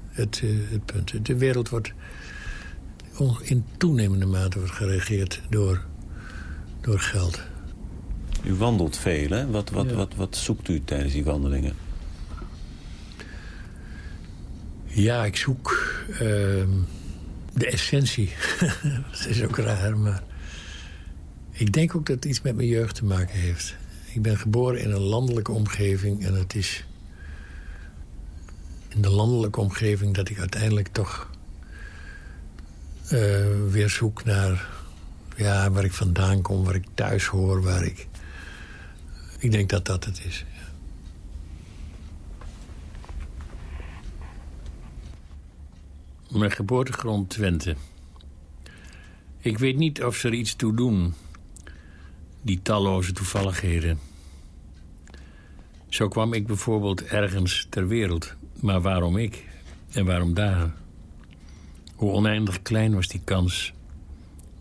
het, eh, het punt. De wereld wordt in toenemende mate wordt geregeerd door, door geld. U wandelt veel, hè? Wat, wat, Ja. wat, wat zoekt u tijdens die wandelingen? Ja, ik zoek ehm, de essentie. [LAUGHS] dat is ook raar, maar... Ik denk ook dat het iets met mijn jeugd te maken heeft. Ik ben geboren in een landelijke omgeving en het is... in de landelijke omgeving dat ik uiteindelijk toch... eh, weer zoek naar ja, waar ik vandaan kom, waar ik thuis hoor, waar ik... Ik denk dat dat het is. Mijn geboortegrond Twente. Ik weet niet of ze er iets toe doen. Die talloze toevalligheden. Zo kwam ik bijvoorbeeld ergens ter wereld. Maar waarom ik? En waarom daar? Hoe oneindig klein was die kans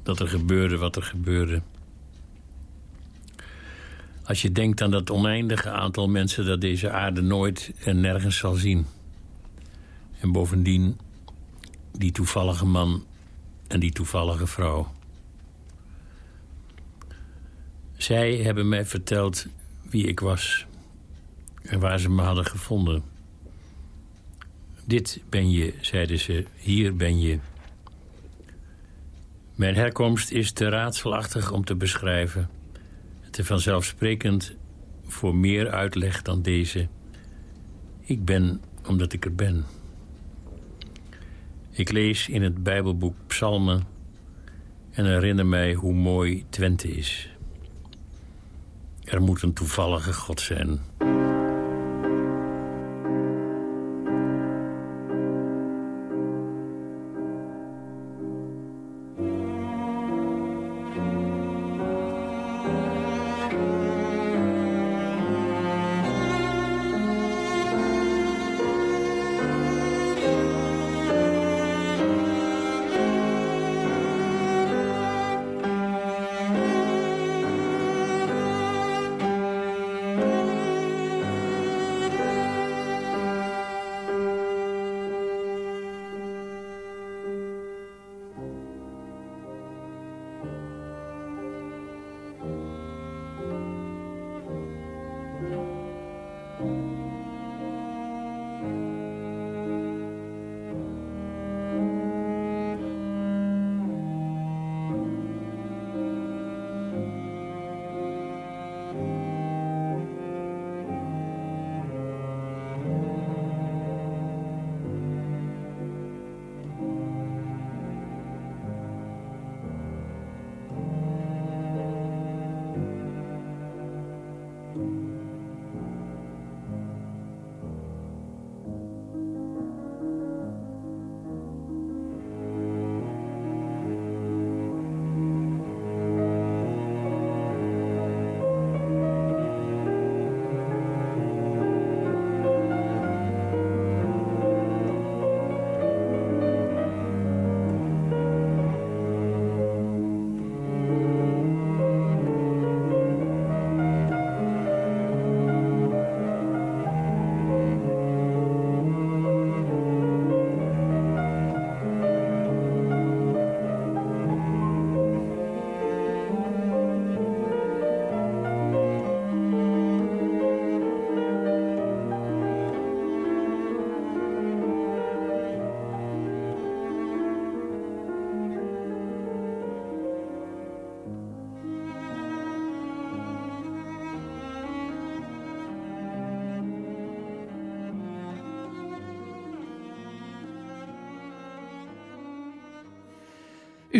dat er gebeurde wat er gebeurde. Als je denkt aan dat oneindige aantal mensen dat deze aarde nooit en nergens zal zien. En bovendien die toevallige man en die toevallige vrouw. Zij hebben mij verteld wie ik was en waar ze me hadden gevonden. Dit ben je, zeiden ze, hier ben je. Mijn herkomst is te raadselachtig om te beschrijven. Te vanzelfsprekend voor meer uitleg dan deze. Ik ben omdat ik er ben. Ik lees in het Bijbelboek Psalmen en herinner mij hoe mooi Twente is. Er moet een toevallige God zijn.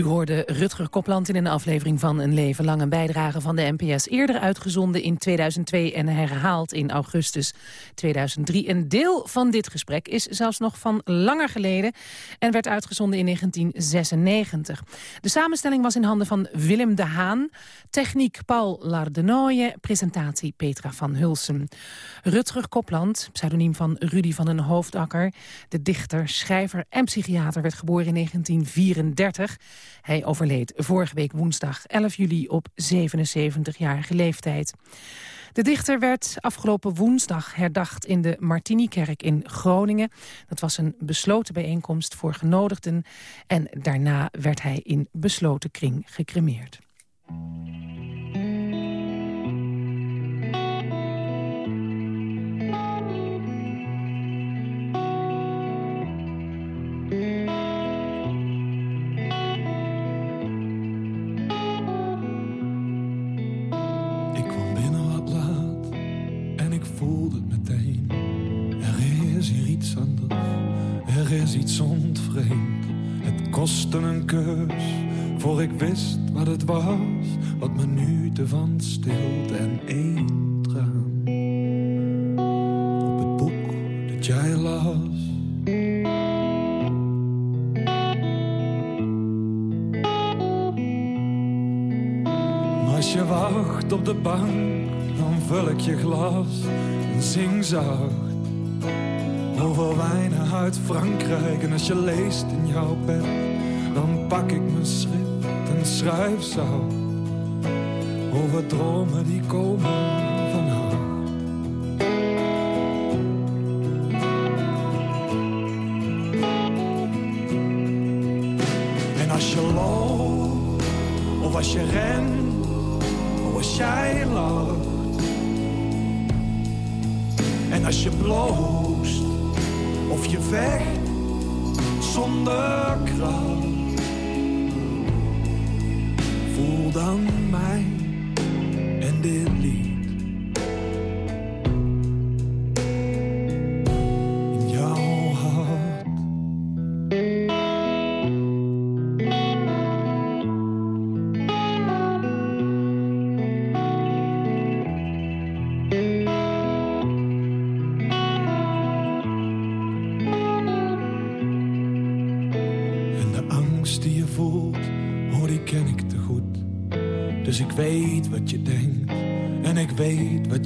U hoorde Rutger Kopland in een aflevering van Een Leven Lang... een bijdrage van de NPS, eerder uitgezonden in 2002... en herhaald in augustus 2003. Een deel van dit gesprek is zelfs nog van langer geleden... en werd uitgezonden in 1996. De samenstelling was in handen van Willem de Haan... techniek Paul Lardenoye, presentatie Petra van Hulsen. Rutger Kopland, pseudoniem van Rudy van den Hoofdakker... de dichter, schrijver en psychiater, werd geboren in 1934... Hij overleed vorige week woensdag 11 juli op 77-jarige leeftijd. De dichter werd afgelopen woensdag herdacht in de Martinikerk in Groningen. Dat was een besloten bijeenkomst voor genodigden. En daarna werd hij in besloten kring gecremeerd. Iets ontvreemd. Het kostte een keus, voor ik wist wat het was. Wat minuten van stilte en één traan. Op het boek dat jij las. Maar als je wacht op de bank, dan vul ik je glas en zing zacht over wijnen uit Frankrijk. En als je leest in jouw bed, dan pak ik mijn schrift en schrijf zo. Over dromen die komen vecht zonder kracht. Voel dan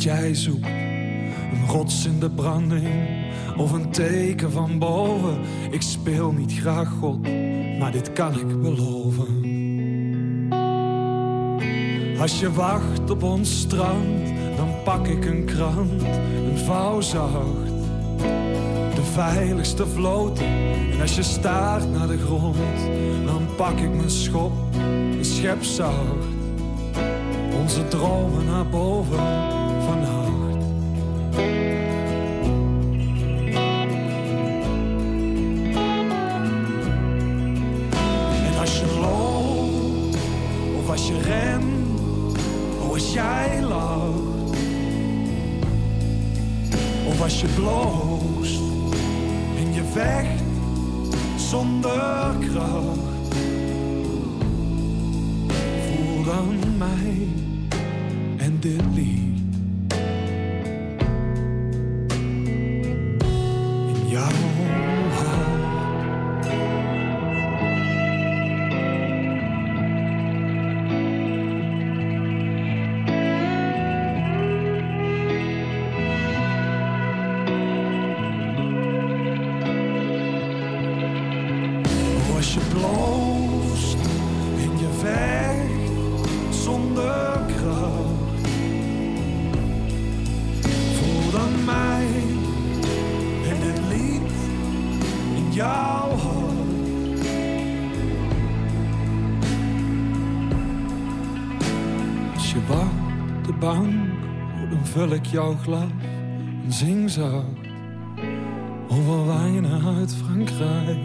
jij zoekt. Een rots in de branding of een teken van boven. Ik speel niet graag God, maar dit kan ik beloven. Als je wacht op ons strand, dan pak ik een krant, een vouw zacht. De veiligste vloten. En als je staart naar de grond, dan pak ik mijn schop, een schep zacht. Onze dromen naar boven vannacht. En als je loopt, of als je rent, of als jij lacht. Of als je bloost en je vecht zonder kracht. Voel dan mij en dit lied. Jouw glas zing over wijnen uit Frankrijk.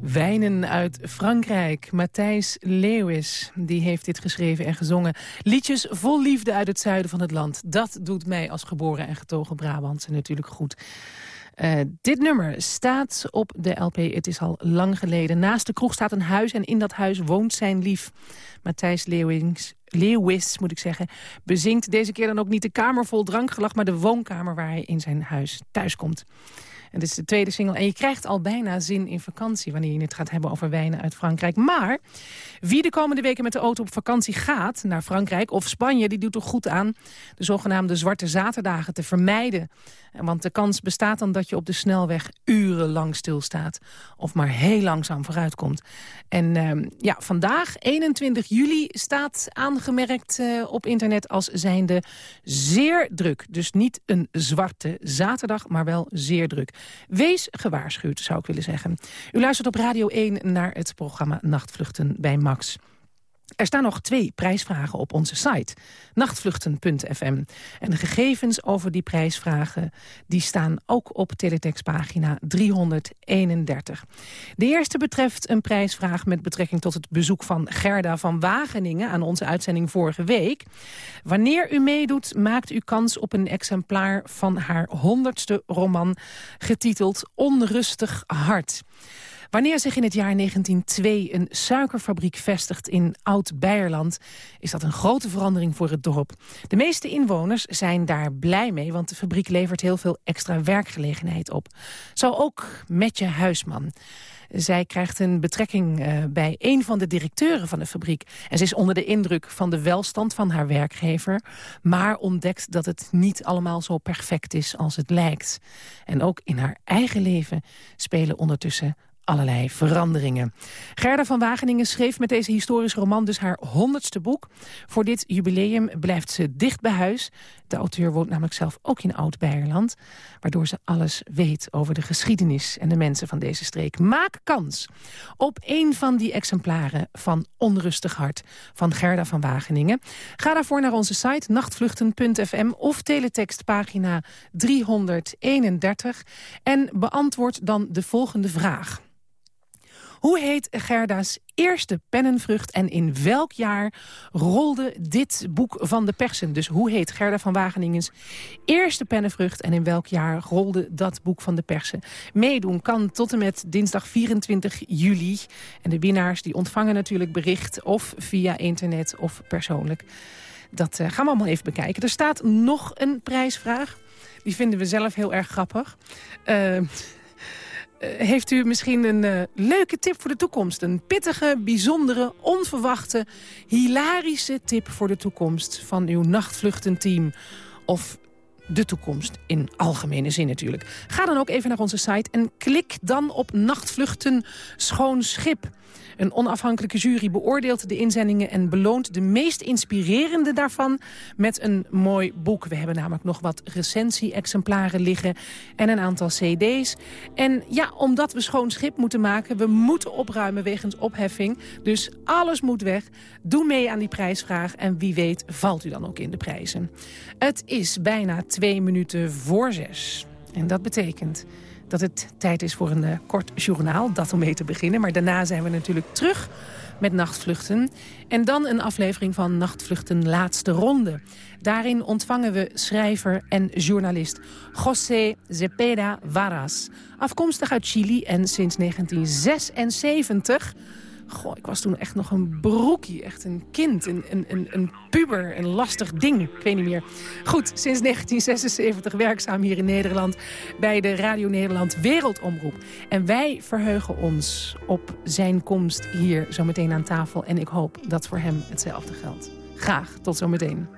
Wijnen uit Frankrijk. Matthijs Leeuwis, die heeft dit geschreven en gezongen. Liedjes vol liefde uit het zuiden van het land. Dat doet mij als geboren en getogen Brabantse natuurlijk goed. Uh, dit nummer staat op de LP Het is al lang geleden. Naast de kroeg staat een huis en in dat huis woont zijn lief. Matthijs Leeuwings, moet ik zeggen, bezingt deze keer dan ook niet de kamer vol drankgelach... maar de woonkamer waar hij in zijn huis thuiskomt. En dit is de tweede single. En je krijgt al bijna zin in vakantie... wanneer je het gaat hebben over wijnen uit Frankrijk. Maar wie de komende weken met de auto op vakantie gaat... naar Frankrijk of Spanje, die doet er goed aan... de zogenaamde zwarte zaterdagen te vermijden. Want de kans bestaat dan dat je op de snelweg urenlang stilstaat. Of maar heel langzaam vooruitkomt. En uh, ja, vandaag, 21 juli, staat aangemerkt uh, op internet als zijnde zeer druk. Dus niet een zwarte zaterdag, maar wel zeer druk. Wees gewaarschuwd, zou ik willen zeggen. U luistert op Radio 1 naar het programma Nachtvluchten bij Max. Er staan nog twee prijsvragen op onze site, nachtvluchten.fm. En de gegevens over die prijsvragen die staan ook op teletextpagina 331. De eerste betreft een prijsvraag met betrekking tot het bezoek van Gerda van Wageningen... aan onze uitzending vorige week. Wanneer u meedoet, maakt u kans op een exemplaar van haar honderdste roman... getiteld Onrustig Hart. Wanneer zich in het jaar 1902 een suikerfabriek vestigt in Oud-Beierland... is dat een grote verandering voor het dorp. De meeste inwoners zijn daar blij mee... want de fabriek levert heel veel extra werkgelegenheid op. Zo ook Metje Huisman. Zij krijgt een betrekking uh, bij een van de directeuren van de fabriek. En ze is onder de indruk van de welstand van haar werkgever... maar ontdekt dat het niet allemaal zo perfect is als het lijkt. En ook in haar eigen leven spelen ondertussen allerlei veranderingen. Gerda van Wageningen schreef met deze historische roman dus haar honderdste boek. Voor dit jubileum blijft ze dicht bij huis. De auteur woont namelijk zelf ook in Oud-Beierland... waardoor ze alles weet over de geschiedenis en de mensen van deze streek. Maak kans op een van die exemplaren van Onrustig Hart van Gerda van Wageningen. Ga daarvoor naar onze site nachtvluchten.fm of teletextpagina 331 en beantwoord dan de volgende vraag. Hoe heet Gerda's eerste pennenvrucht en in welk jaar rolde dit boek van de persen? Dus hoe heet Gerda van Wageningens eerste pennenvrucht en in welk jaar rolde dat boek van de persen? Meedoen kan tot en met dinsdag 24 juli. En de winnaars die ontvangen natuurlijk bericht of via internet of persoonlijk. Dat uh, gaan we allemaal even bekijken. Er staat nog een prijsvraag. Die vinden we zelf heel erg grappig. Uh, eh, heeft u misschien een uh, leuke tip voor de toekomst? Een pittige, bijzondere, onverwachte, hilarische tip voor de toekomst... van uw nachtvluchtenteam of de toekomst in algemene zin natuurlijk. Ga dan ook even naar onze site en klik dan op nachtvluchten schoon schip. Een onafhankelijke jury beoordeelt de inzendingen... en beloont de meest inspirerende daarvan met een mooi boek. We hebben namelijk nog wat recensie-exemplaren liggen en een aantal cd's. En ja, omdat we schoon schip moeten maken... we moeten opruimen wegens opheffing. Dus alles moet weg. Doe mee aan die prijsvraag en wie weet valt u dan ook in de prijzen. Het is bijna twee minuten voor zes. En dat betekent dat het tijd is voor een uh, kort journaal. Dat om mee te beginnen. Maar daarna zijn we natuurlijk terug met Nachtvluchten. En dan een aflevering van Nachtvluchten Laatste Ronde. Daarin ontvangen we schrijver en journalist José Zepeda Varas. Afkomstig uit Chili en sinds 1976 Goh, ik was toen echt nog een broekie, echt een kind, een, een, een, puber, een lastig ding. Ik weet niet meer. Goed, sinds 1976 werkzaam hier in Nederland bij de Radio Nederland Wereldomroep. En wij verheugen ons op zijn komst hier zometeen aan tafel. En ik hoop dat voor hem hetzelfde geldt. Graag, tot zometeen.